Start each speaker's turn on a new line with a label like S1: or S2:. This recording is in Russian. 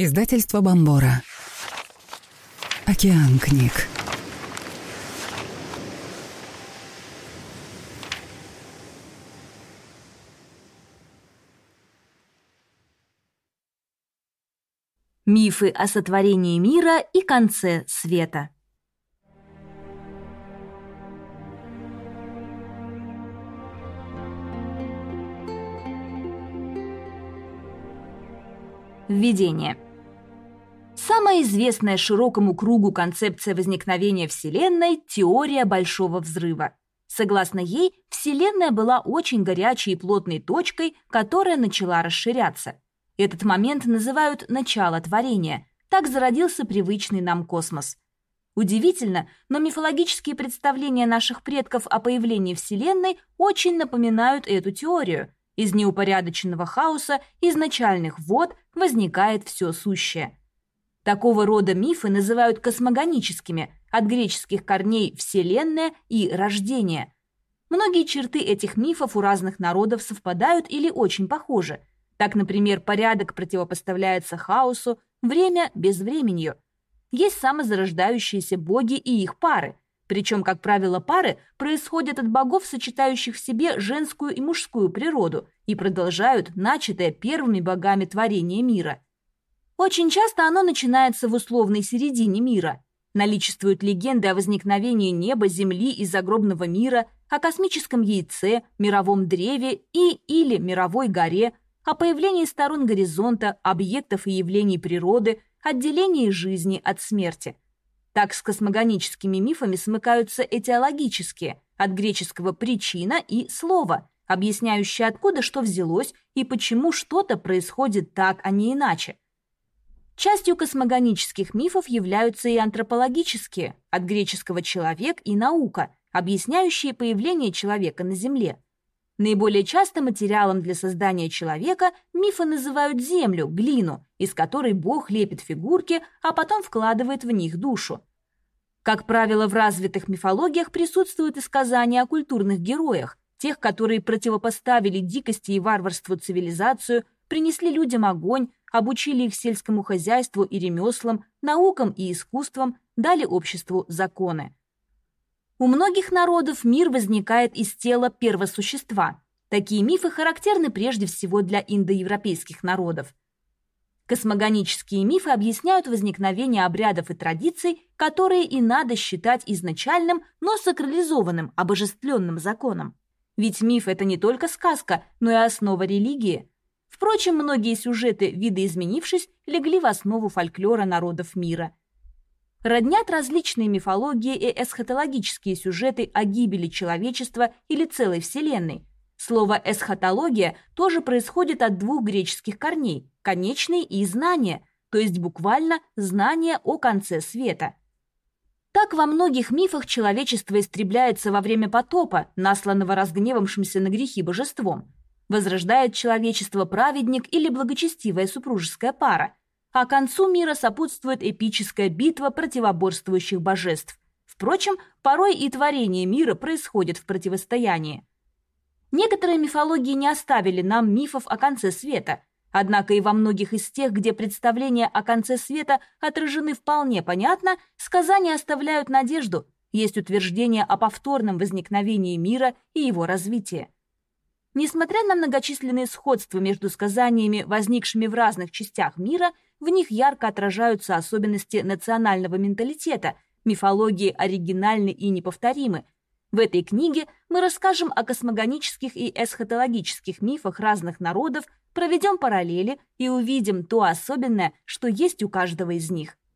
S1: Издательство Бомбора. Океан книг.
S2: Мифы о сотворении мира и конце света. Введение. Самая известная широкому кругу концепция возникновения Вселенной – теория Большого Взрыва. Согласно ей, Вселенная была очень горячей и плотной точкой, которая начала расширяться. Этот момент называют «начало творения». Так зародился привычный нам космос. Удивительно, но мифологические представления наших предков о появлении Вселенной очень напоминают эту теорию – из неупорядоченного хаоса изначальных вод возникает все сущее. Такого рода мифы называют космогоническими, от греческих корней «вселенная» и «рождение». Многие черты этих мифов у разных народов совпадают или очень похожи. Так, например, порядок противопоставляется хаосу, время – безвременью. Есть самозарождающиеся боги и их пары – причем, как правило, пары происходят от богов, сочетающих в себе женскую и мужскую природу, и продолжают начатое первыми богами творения мира. Очень часто оно начинается в условной середине мира. Наличествуют легенды о возникновении неба, земли и загробного мира, о космическом яйце, мировом древе и или мировой горе, о появлении сторон горизонта, объектов и явлений природы, отделении жизни от смерти – так с космогоническими мифами смыкаются этиологические, от греческого «причина» и «слово», объясняющие откуда что взялось и почему что-то происходит так, а не иначе. Частью космогонических мифов являются и антропологические, от греческого «человек» и «наука», объясняющие появление человека на Земле. Наиболее часто материалом для создания человека мифы называют землю, глину, из которой Бог лепит фигурки, а потом вкладывает в них душу. Как правило, в развитых мифологиях присутствуют и сказания о культурных героях, тех, которые противопоставили дикости и варварству цивилизацию, принесли людям огонь, обучили их сельскому хозяйству и ремеслам, наукам и искусствам, дали обществу законы. У многих народов мир возникает из тела первосущества. Такие мифы характерны прежде всего для индоевропейских народов. Космогонические мифы объясняют возникновение обрядов и традиций, которые и надо считать изначальным, но сакрализованным, обожествленным законом. Ведь миф – это не только сказка, но и основа религии. Впрочем, многие сюжеты, видоизменившись, легли в основу фольклора народов мира. Роднят различные мифологии и эсхатологические сюжеты о гибели человечества или целой вселенной, Слово «эсхатология» тоже происходит от двух греческих корней – конечный и знание, то есть буквально знание о конце света. Так во многих мифах человечество истребляется во время потопа, насланного разгневавшимся на грехи божеством. Возрождает человечество праведник или благочестивая супружеская пара, а концу мира сопутствует эпическая битва противоборствующих божеств. Впрочем, порой и творение мира происходит в противостоянии. Некоторые мифологии не оставили нам мифов о конце света, однако и во многих из тех, где представления о конце света отражены вполне понятно, сказания оставляют надежду, есть утверждение о повторном возникновении мира и его развитии. Несмотря на многочисленные сходства между сказаниями, возникшими в разных частях мира, в них ярко отражаются особенности национального менталитета, мифологии оригинальны и неповторимы – в этой книге мы расскажем о космогонических и эсхатологических мифах разных народов, проведем параллели и увидим то особенное, что есть у каждого из них –